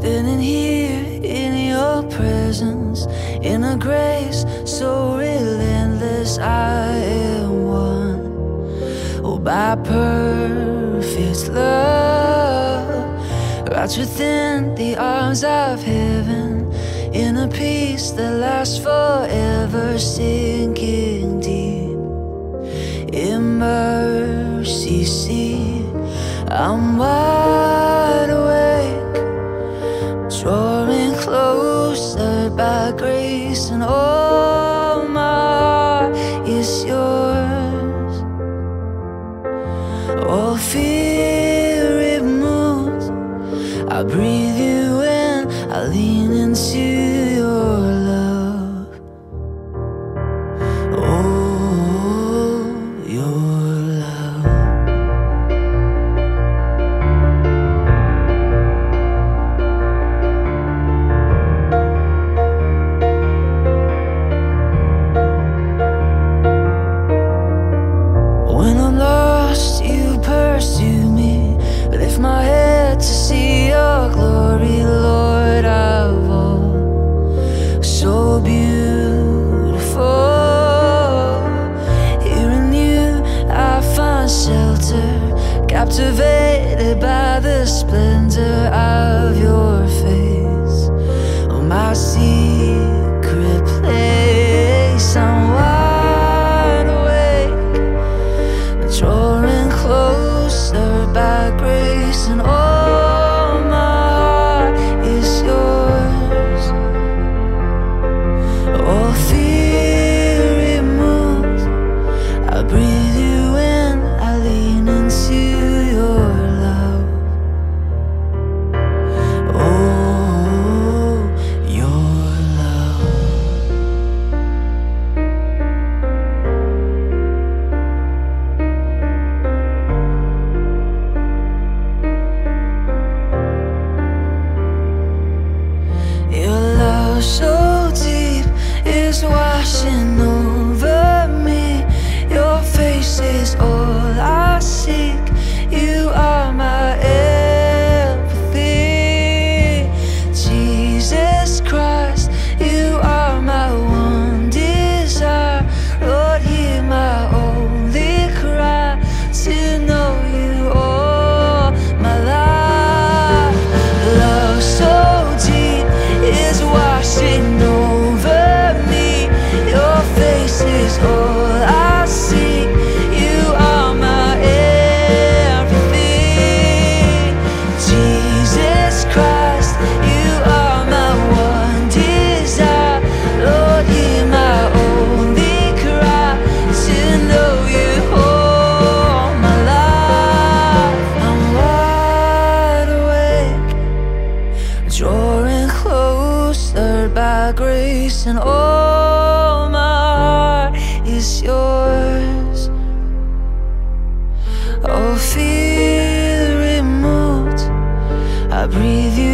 Standing here in your presence, in a grace so relentless, I am one. Oh, by perfect love, right within the arms of heaven, in a peace that lasts forever, sinking deep. In mercy, see, I'm wild. by grace, and all my heart is yours. All fear removed, I breathe you in, I lean into you. captivated by the splendor of your face. Oh, my sea. grace and all my heart is yours. All fear removed, I breathe you.